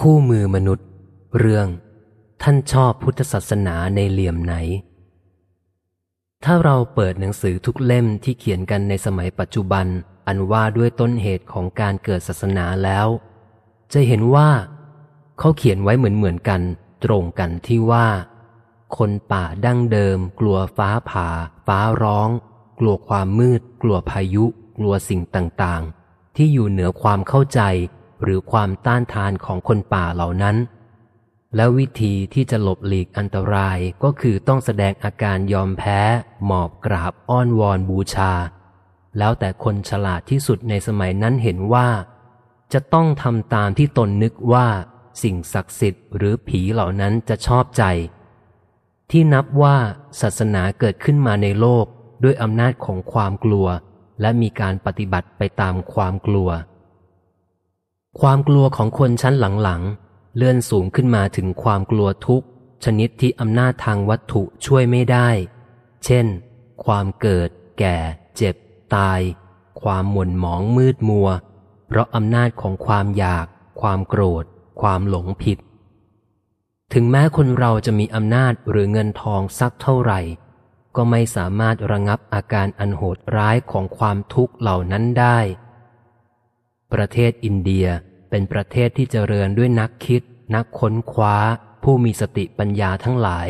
คู่มือมนุษย์ เรื่อง ท่านชอบพุทธศาสนาในเหลี่ยมไหน ถ้าเราเปิดหนังสือทุกเล่มที่เขียนกันในสมัยปัจจุบัน อันว่าด้วยต้นเหตุของการเกิดศาสนาแล้ว จะเห็นว่า เขาเขียนไว้เหมือนเหมือนกัน ตรงกันที่ว่า คนป่าดั้งเดิม กลัวฟ้าผ่า ฟ้าร้อง กลัวความมืด กลัวพายุ กลัวสิ่งต่างๆ ที่อยู่เหนือความเข้าใจ หรือความต้านทานของคนป่าเหล่านั้น และวิธีที่จะหลบหลีกอันตรายก็คือต้องแสดงอาการยอมแพ้ หมอบกราบอ้อนวอนบูชา แล้วแต่คนฉลาดที่สุดในสมัยนั้นเห็นว่า จะต้องทำตามที่ตนนึกว่าสิ่งศักดิ์สิทธิ์หรือผีเหล่านั้นจะชอบใจ ที่นับว่าศาสนาเกิดขึ้นมาในโลกด้วยอำนาจของความกลัว และมีการปฏิบัติไปตามความกลัว ความกลัวของคนชั้นหลังๆ เลื่อนสูงขึ้นมาถึงความกลัวทุกชนิดที่อำนาจทางวัตถุช่วยไม่ได้ เช่น ความเกิด แก่ เจ็บ ตาย ความหม่นหมองมืดมัว เพราะอำนาจของความอยาก ความโกรธ ความหลงผิด ถึงแม้คนเราจะมีอำนาจหรือเงินทองสักเท่าไหร่ ก็ไม่สามารถระงับอาการอันโหดร้ายของความทุกข์เหล่านั้นได้ ประเทศอินเดีย เป็นประเทศที่เจริญด้วยนักคิด นักค้นคว้า ผู้มีสติปัญญาทั้งหลาย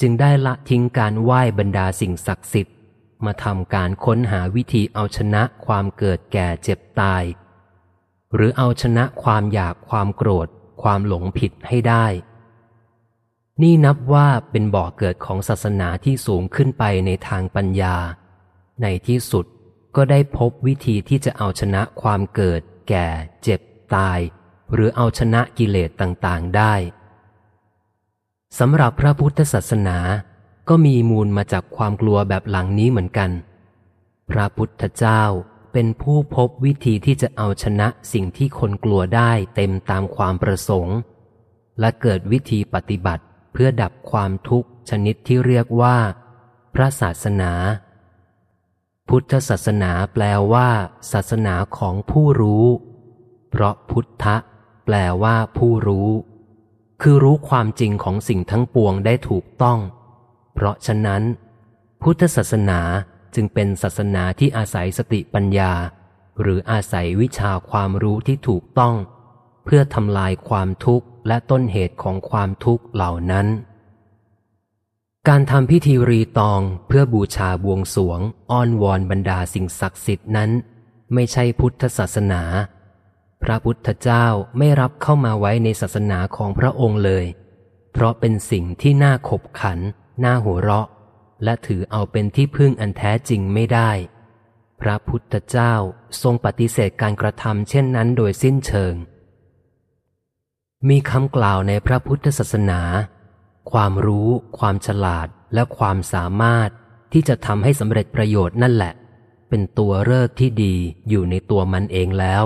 จึงได้ละทิ้งการไหว้บรรดาสิ่งศักดิ์สิทธิ์ มาทำการค้นหาวิธีเอาชนะความเกิดแก่เจ็บตาย หรือเอาชนะความอยากความโกรธ ความหลงผิดให้ได้ นี่นับว่าเป็นบ่อเกิดของศาสนาที่สูงขึ้นไปในทางปัญญา ในที่สุดก็ได้พบวิธีที่จะเอาชนะความเกิด แก่ เจ็บ ตาย หรือเอาชนะกิเลสต่างๆได้สำหรับพระพุทธศาสนาก็มีมูลมาจากความกลัวแบบหลังนี้เหมือนกัน พระพุทธเจ้าเป็นผู้พบวิธีที่จะเอาชนะสิ่งที่คนกลัวได้เต็มตามความประสงค์ และเกิดวิธีปฏิบัติเพื่อดับความทุกข์ชนิดที่เรียกว่า พระศาสนา พุทธศาสนาแปลว่า ศาสนาของผู้รู้ เพราะพุทธะ แปลว่าผู้รู้ คือรู้ความจริงของสิ่งทั้งปวงได้ถูกต้อง เพราะฉะนั้น พุทธศาสนาจึงเป็นศาสนาที่อาศัยสติปัญญา หรืออาศัยวิชาความรู้ที่ถูกต้อง เพื่อทำลายความทุกข์และต้นเหตุของความทุกข์เหล่านั้น การทำพิธีรีตองเพื่อบูชาบวงสวง อ้อนวอนบรรดาสิ่งศักดิ์สิทธิ์นั้น ไม่ใช่พุทธศาสนา พระพุทธเจ้าไม่รับเข้ามาไว้ในศาสนาของพระองค์เลย เพราะเป็นสิ่งที่น่าขบขัน น่าหัวเราะ และถือเอาเป็นที่พึ่งอันแท้จริงไม่ได้ พระพุทธเจ้าทรงปฏิเสธการกระทำเช่นนั้นโดยสิ้นเชิง มีคำกล่าวในพระพุทธศาสนา ความรู้ ความฉลาดและความสามารถที่จะทำให้สำเร็จประโยชน์นั่นแหละ เป็นตัวเลิกที่ดีอยู่ในตัวมันเองแล้ว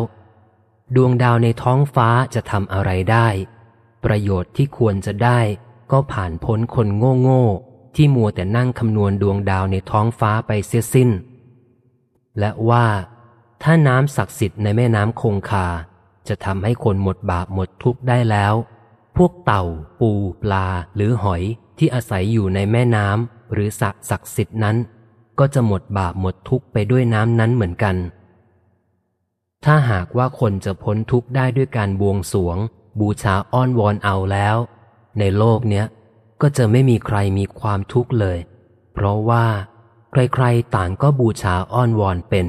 ดวงดาวในท้องฟ้าจะทำอะไรได้ ประโยชน์ที่ควรจะได้ก็ผ่านพ้นคนโง่โง่ที่มัวแต่นั่งคำนวณดวงดาวในท้องฟ้าไปเสียสิ้น และว่า ถ้าน้ำศักดิ์สิทธิ์ในแม่น้ำคงคา จะทำให้คนหมดบาปหมดทุกข์ได้แล้ว พวกเต่า ปู ปลา หรือหอยที่อาศัยอยู่ในแม่น้ำหรือสระศักดิ์สิทธิ์นั้น ก็จะหมดบาปหมดทุกข์ไปด้วยน้ำนั้นเหมือนกัน ถ้าหากว่าคนจะพ้นทุกข์ได้ด้วยการบวงสวง บูชาอ้อนวอนเอาแล้ว ในโลกเนี้ยก็จะไม่มีใครมีความทุกข์เลย เพราะว่า ใครๆต่างก็บูชาอ้อนวอนเป็น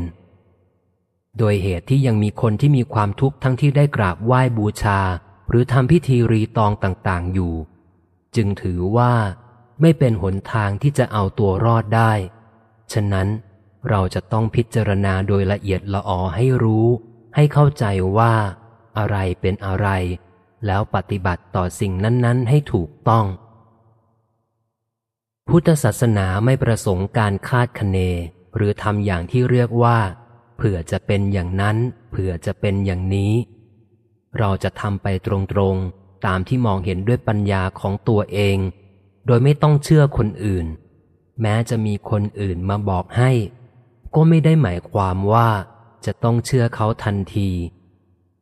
โดยเหตุที่ยังมีคนที่มีความทุกข์ทั้งที่ได้กราบไหว้บูชา หรือทำพิธีรีตองต่างๆอยู่ จึงถือว่า ไม่เป็นหนทางที่จะเอาตัวรอดได้ ฉะนั้น เราจะต้องพิจารณาโดยละเอียดละออให้รู้ ให้เข้าใจว่า อะไรเป็นอะไร แล้วปฏิบัติต่อสิ่งนั้น ๆ ให้ถูกต้อง พุทธศาสนาไม่ประสงค์การคาดคะเน หรือทำอย่างที่เรียกว่า เผื่อจะเป็นอย่างนั้น เผื่อจะเป็นอย่างนี้ เราจะทำไปตรงๆ ตามที่มองเห็นด้วยปัญญาของตัวเอง โดยไม่ต้องเชื่อคนอื่น แม้จะมีคนอื่นมาบอกให้ ก็ไม่ได้หมายความว่าจะต้องเชื่อเขาทันที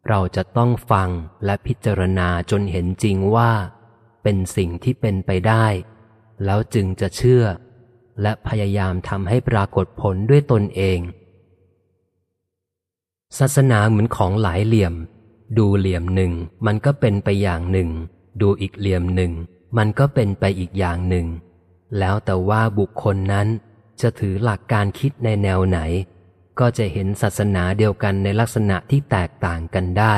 เราจะต้องฟังและพิจารณาจนเห็นจริงว่า เป็นสิ่งที่เป็นไปได้ แล้วจึงจะเชื่อ และพยายามทำให้ปรากฏผลด้วยตนเอง ศาสนาเหมือนของหลายเหลี่ยม ดูเหลี่ยมหนึ่งมันก็เป็นไปอย่างหนึ่ง ดูอีกเหลี่ยมหนึ่ง มันก็เป็นไปอีกอย่างหนึ่ง แล้วแต่ว่าบุคคลนั้น จะถือหลักการคิดในแนวไหน ก็จะเห็นศาสนาเดียวกันในลักษณะที่แตกต่างกันได้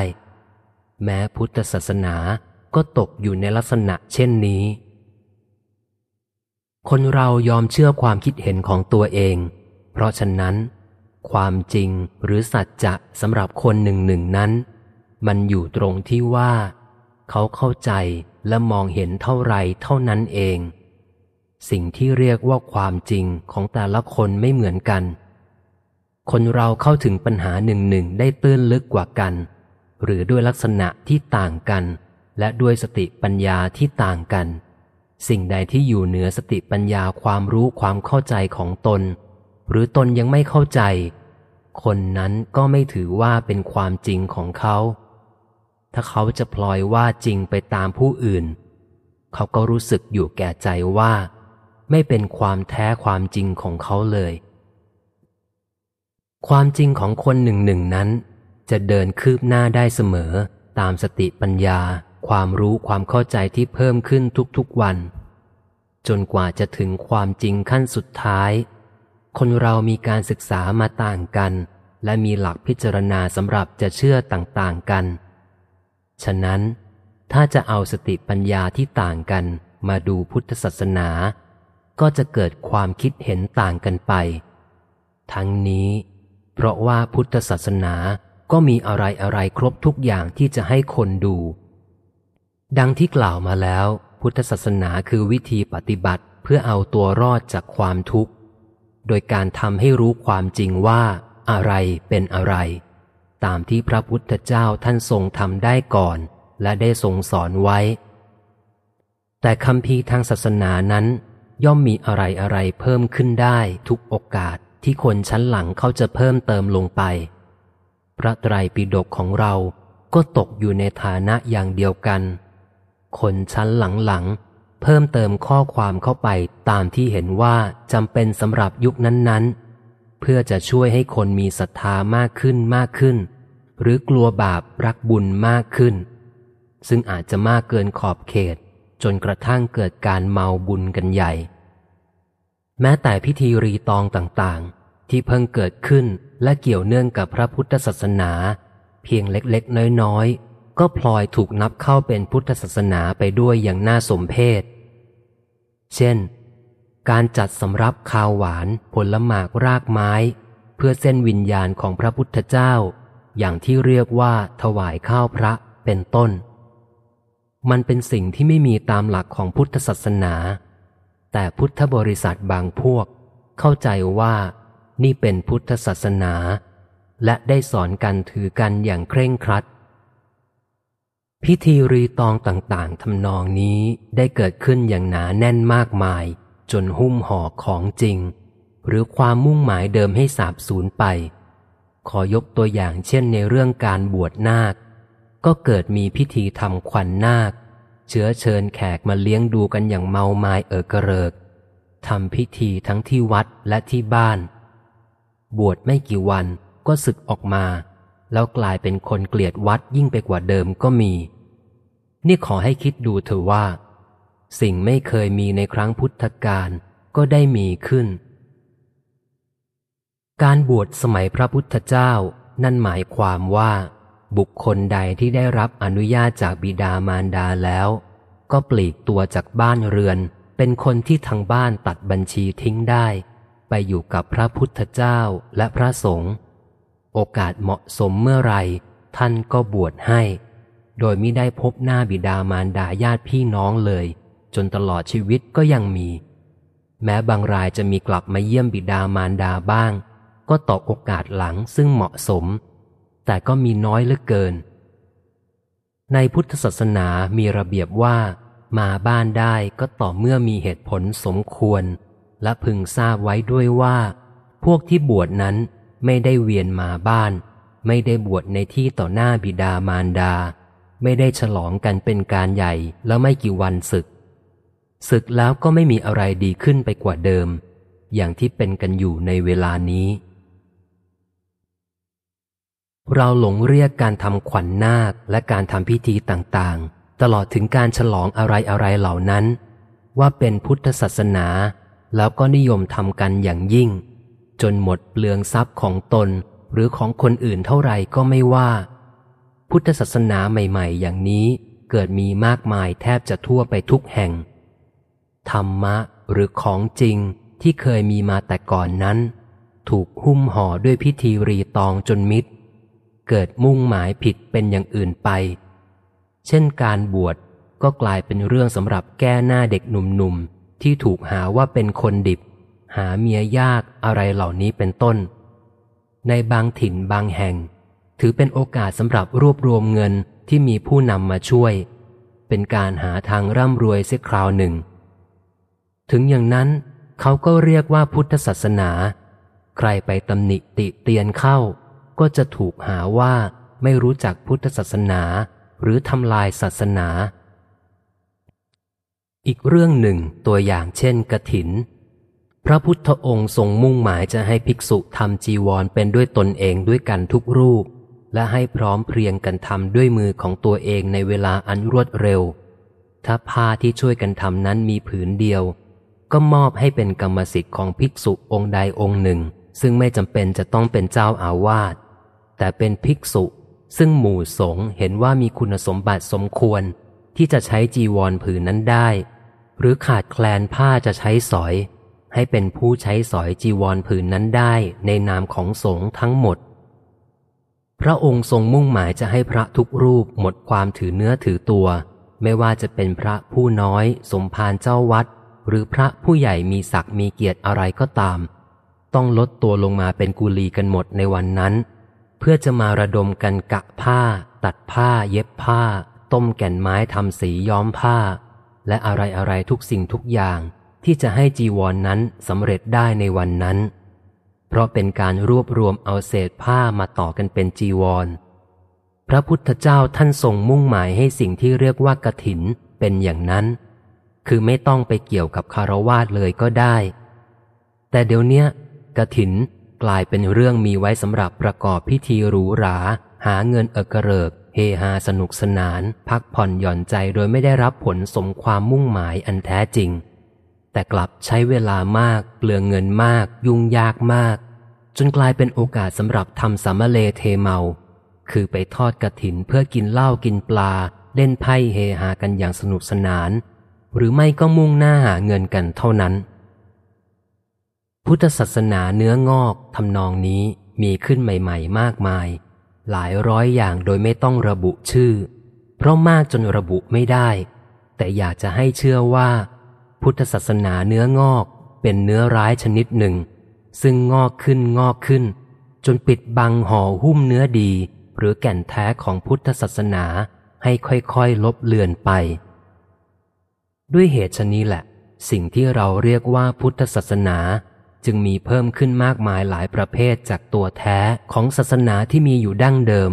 แม้พุทธศาสนาก็ตกอยู่ในลักษณะเช่นนี้ คนเรายอมเชื่อความคิดเห็นของตัวเอง เพราะฉะนั้น ความจริงหรือสัจจะสำหรับคนหนึ่งหนึ่งนั้น มันอยู่ตรงที่ว่า เขาเข้าใจและมองเห็นเท่าไรเท่านั้นเอง สิ่งที่เรียกว่าความจริงของแต่ละคนไม่เหมือนกัน คนเราเข้าถึงปัญหาหนึ่งหนึ่งได้ตื้นลึกกว่ากัน หรือด้วยลักษณะที่ต่างกัน และด้วยสติปัญญาที่ต่างกัน สิ่งใดที่อยู่เหนือสติปัญญาความรู้ความเข้าใจของตน หรือตนยังไม่เข้าใจ คนนั้นก็ไม่ถือว่าเป็นความจริงของเขา ถ้าเขาจะพลอยว่าจริงไปตามผู้อื่น เขาก็รู้สึกอยู่แก่ใจว่า ไม่เป็นความแท้ความจริงของเขาเลย ความจริงของคนหนึ่งหนึ่งนั้น จะเดินคืบหน้าได้เสมอ ตามสติปัญญา ความรู้ความเข้าใจที่เพิ่มขึ้นทุกๆวัน จนกว่าจะถึงความจริงขั้นสุดท้าย คนเรามีการศึกษามาต่างกัน และมีหลักพิจารณาสำหรับจะเชื่อต่างๆกัน ฉะนั้นถ้าจะเอาสติปัญญาที่ต่างกันมาดูพุทธศาสนา ก็จะเกิดความคิดเห็นต่างกันไป ทั้งนี้ เพราะว่าพุทธศาสนาก็มีอะไรอะไรครบทุกอย่างที่จะให้คนดู ดังที่กล่าวมาแล้ว พุทธศาสนาคือวิธีปฏิบัติเพื่อเอาตัวรอดจากความทุกข์ โดยการทำให้รู้ความจริงว่าอะไรเป็นอะไร ตามที่พระพุทธเจ้าท่านทรงทำได้ก่อน และได้ทรงสอนไว้ แต่คำพีทางศาสนานั้น ย่อมมีอะไรอะไรเพิ่มขึ้นได้ทุกโอกาสที่คนชั้นหลังเขาจะเพิ่มเติมลงไป พระไตรปิฎกของเราก็ตกอยู่ในฐานะอย่างเดียวกัน คนชั้นหลังๆ เพิ่มเติมข้อความเข้าไปตามที่เห็นว่าจำเป็นสำหรับยุคนั้นๆ เพื่อจะช่วยให้คนมีศรัทธามากขึ้นมากขึ้น หรือกลัวบาปรักบุญมากขึ้น ซึ่งอาจจะมากเกินขอบเขต จนกระทั่งเกิดการเมาบุญกันใหญ่ แม้แต่พิธีรีตองต่างๆ ที่เพิ่งเกิดขึ้นและเกี่ยวเนื่องกับพระพุทธศาสนา เพียงเล็กๆ น้อยๆ ก็พลอยถูกนับเข้าเป็นพุทธศาสนาไปด้วยอย่างน่าสมเพชเช่น การจัดสำรับข้าวหวานผลหมากรากไม้ เพื่อเส้นวิญญาณของพระพุทธเจ้า อย่างที่เรียกว่าถวายข้าวพระเป็นต้น มันเป็นสิ่งที่ไม่มีตามหลักของพุทธศาสนา แต่พุทธบริษัทบางพวก เข้าใจว่านี่เป็นพุทธศาสนา และได้สอนกันถือกันอย่างเคร่งครัด พิธีรีตองต่างๆทำนองนี้ได้เกิดขึ้นอย่างหนาแน่นมากมาย จนหุ้มห่อของจริง หรือความมุ่งหมายเดิมให้สาบสูญไป ขอยกตัวอย่างเช่นในเรื่องการบวชนาค ก็เกิดมีพิธีทำขวัญนนาค เชื้อเชิญแขกมาเลี้ยงดูกันอย่างเมาไม้เออกระเริกทำพิธีทั้งที่วัดและที่บ้าน บวชไม่กี่วันก็ศึกออกมา แล้วกลายเป็นคนเกลียดวัดยิ่งไปกว่าเดิมก็มี นี่ขอให้คิดดูเถอะว่า สิ่งไม่เคยมีในครั้งพุทธกาลก็ได้มีขึ้น การบวชสมัยพระพุทธเจ้านั่นหมายความว่า บุคคลใดที่ได้รับอนุญาตจากบิดามารดาแล้ว ก็ปลีกตัวจากบ้านเรือน เป็นคนที่ทางบ้านตัดบัญชีทิ้งได้ ไปอยู่กับพระพุทธเจ้าและพระสงฆ์โอกาสเหมาะสมเมื่อไรท่านก็บวชให้ โดยไม่ได้พบหน้าบิดามารดาญาติพี่น้องเลย จนตลอดชีวิตก็ยังมี แม้บางรายจะมีกลับมาเยี่ยมบิดามารดาบ้าง ก็ต่อโอกาสหลังซึ่งเหมาะสม แต่ก็มีน้อยเหลือเกิน ในพุทธศาสนามีระเบียบว่า มาบ้านได้ก็ต่อเมื่อมีเหตุผลสมควร และพึงทราบไว้ด้วยว่า พวกที่บวชนั้นไม่ได้เวียนมาบ้าน ไม่ได้บวชในที่ต่อหน้าบิดามารดา ไม่ได้ฉลองกันเป็นการใหญ่แล้วไม่กี่วันศึก ศึกแล้วก็ไม่มีอะไรดีขึ้นไปกว่าเดิม อย่างที่เป็นกันอยู่ในเวลานี้ เราหลงเรียกการทำขวัญนนาคและการทำพิธีต่างๆ ตลอดถึงการฉลองอะไรๆเหล่านั้น ว่าเป็นพุทธศาสนา แล้วก็นิยมทำกันอย่างยิ่ง จนหมดเปลืองทรัพย์ของตนหรือของคนอื่นเท่าไหร่ก็ไม่ว่า พุทธศาสนาใหม่ ๆ อย่างนี้เกิดมีมากมายแทบจะทั่วไปทุกแห่ง ธรรมะหรือของจริงที่เคยมีมาแต่ก่อนนั้น ถูกหุ้มห่อด้วยพิธีรีตองจนมิด เกิดมุ่งหมายผิดเป็นอย่างอื่นไป เช่นการบวชก็กลายเป็นเรื่องสำหรับแก้หน้าเด็กหนุ่มๆ ที่ถูกหาว่าเป็นคนดิบ หาเมียยากอะไรเหล่านี้เป็นต้น ในบางถิ่นบางแห่ง ถือเป็นโอกาสสำหรับรวบรวมเงินที่มีผู้นำมาช่วย เป็นการหาทางร่ำรวยเสียคราวหนึ่ง ถึงอย่างนั้นเขาก็เรียกว่าพุทธศาสนา ใครไปตำหนิติเตียนเข้า ก็จะถูกหาว่าไม่รู้จักพุทธศาสนาหรือทำลายศาสนา อีกเรื่องหนึ่งตัวอย่างเช่นกระถิน พระพุทธองค์ทรงมุ่งหมายจะให้ภิกษุทำจีวรเป็นด้วยตนเองด้วยกันทุกรูป และให้พร้อมเพรียงกันทำด้วยมือของตัวเองในเวลาอันรวดเร็ว ถ้าผ้าที่ช่วยกันทำนั้นมีผืนเดียว ก็มอบให้เป็นกรรมสิทธิ์ของภิกษุองค์ใดองค์หนึ่ง ซึ่งไม่จำเป็นจะต้องเป็นเจ้าอาวาส แต่เป็นภิกษุ ซึ่งหมู่สงฆ์เห็นว่ามีคุณสมบัติสมควร ที่จะใช้จีวรผืนนั้นได้ หรือขาดแคลนผ้าจะใช้สอย ให้เป็นผู้ใช้สอยจีวรผืนนั้นได้ในนามของสงฆ์ทั้งหมด พระองค์ทรงมุ่งหมายจะให้พระทุกรูปหมดความถือเนื้อถือตัว ไม่ว่าจะเป็นพระผู้น้อย สมภารเจ้าวัด หรือพระผู้ใหญ่มีศักดิ์มีเกียรติอะไรก็ตาม ต้องลดตัวลงมาเป็นกุลีกันหมดในวันนั้น เพื่อจะมาระดมกันกะผ้า ตัดผ้า เย็บผ้า ต้มแก่นไม้ทำสีย้อมผ้า และอะไรอะไรทุกสิ่งทุกอย่างที่จะให้จีวรนนั้นสำเร็จได้ในวันนั้น เพราะเป็นการรวบรวมเอาเศษผ้ามาต่อกันเป็นจีวร พระพุทธเจ้าท่านทรงมุ่งหมายให้สิ่งที่เรียกว่ากถินเป็นอย่างนั้น คือไม่ต้องไปเกี่ยวกับคารวาสเลยก็ได้ แต่เดี๋ยวนี้กถิน กลายเป็นเรื่องมีไว้สำหรับประกอบพิธีหรูหรา หาเงินเอกเริก เฮฮาสนุกสนาน พักผ่อนหย่อนใจโดยไม่ได้รับผลสมความมุ่งหมายอันแท้จริง แต่กลับใช้เวลามาก เปลืองเงินมาก ยุ่งยากมาก จนกลายเป็นโอกาสสำหรับทำสามเลเทเมา คือไปทอดกระถินเพื่อกินเหล้ากินปลา เล่นไพ่เฮฮากันอย่างสนุกสนาน หรือไม่ก็มุ่งหน้าหาเงินกันเท่านั้น พุทธศาสนาเนื้องอกทำนองนี้มีขึ้นใหม่ ๆ มากมาย หลายร้อยอย่างโดยไม่ต้องระบุชื่อ เพราะมากจนระบุไม่ได้ แต่อยากจะให้เชื่อว่า พุทธศาสนาเนื้องอกเป็นเนื้อร้ายชนิดหนึ่ง ซึ่งงอกขึ้นงอกขึ้น จนปิดบังห่อหุ้มเนื้อดี หรือแก่นแท้ของพุทธศาสนาให้ค่อยๆ ลบเลือนไป ด้วยเหตุชนี้แหละ สิ่งที่เราเรียกว่าพุทธศาสนา จึงมีเพิ่มขึ้นมากมายหลายประเภทจากตัวแท้ของศาสนาที่มีอยู่ดั้งเดิม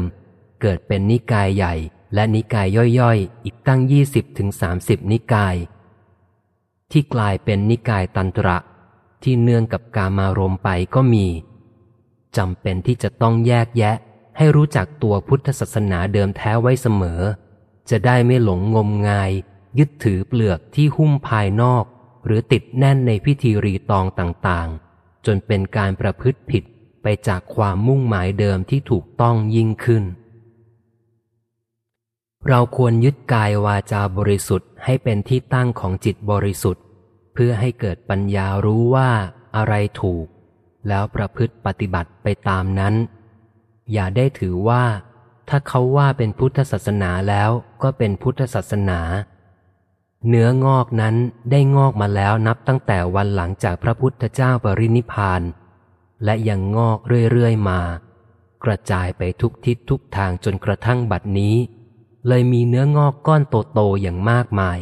เกิดเป็นนิกายใหญ่ และนิกายย่อยๆ อีกตั้งยี่สิบถึงสามสิบนิกาย ที่กลายเป็นนิกายตันตระ ที่เนื่องกับกามารมไปก็มีจำเป็นที่จะต้องแยกแยะ ให้รู้จักตัวพุทธศาสนาเดิมแท้ไว้เสมอ จะได้ไม่หลงงมงาย ยึดถือเปลือกที่หุ้มภายนอก หรือติดแน่นในพิธีรีตองต่างๆ จนเป็นการประพฤติผิดไปจากความมุ่งหมายเดิมที่ถูกต้องยิ่งขึ้น เราควรยึดกายวาจาบริสุทธิ์ให้เป็นที่ตั้งของจิตบริสุทธิ์ เพื่อให้เกิดปัญญารู้ว่าอะไรถูก แล้วประพฤติปฏิบัติไปตามนั้น อย่าได้ถือว่า ถ้าเขาว่าเป็นพุทธศาสนาแล้วก็เป็นพุทธศาสนา เนื้องอกนั้นได้งอกมาแล้วนับตั้งแต่วันหลังจากพระพุทธเจ้าปรินิพานและยังงอกเรื่อยๆมา กระจายไปทุกทิศทุกทางจนกระทั่งบัดนี้ เลยมีเนื้องอกก้อนโตๆอย่างมากมาย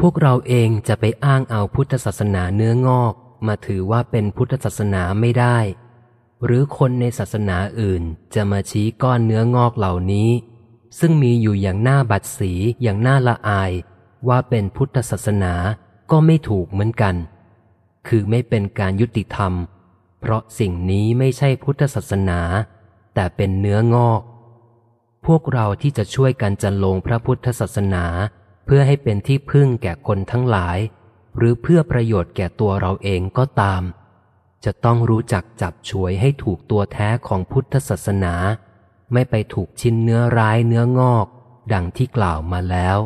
พวกเราเองจะไปอ้างเอาพุทธศาสนาเนื้องอกมาถือว่าเป็นพุทธศาสนาไม่ได้ หรือคนในศาสนาอื่นจะมาชี้ก้อนเนื้องอกเหล่านี้ ซึ่งมีอยู่อย่างหน้าบัดสีอย่างหน่าละอาย ว่าเป็นพุทธศาสนาก็ไม่ถูกเหมือนกัน คือไม่เป็นการยุติธรรม เพราะสิ่งนี้ไม่ใช่พุทธศาสนา แต่เป็นเนื้องอก พวกเราที่จะช่วยกันจันลงพระพุทธศาสนา เพื่อให้เป็นที่พึ่งแก่คนทั้งหลาย หรือเพื่อประโยชน์แก่ตัวเราเองก็ตาม จะต้องรู้จักจับช่วยให้ถูกตัวแท้ของพุทธศาสนา ไม่ไปถูกชิ้นเนื้อร้ายเนื้องอก ดังที่กล่าวมาแล้ว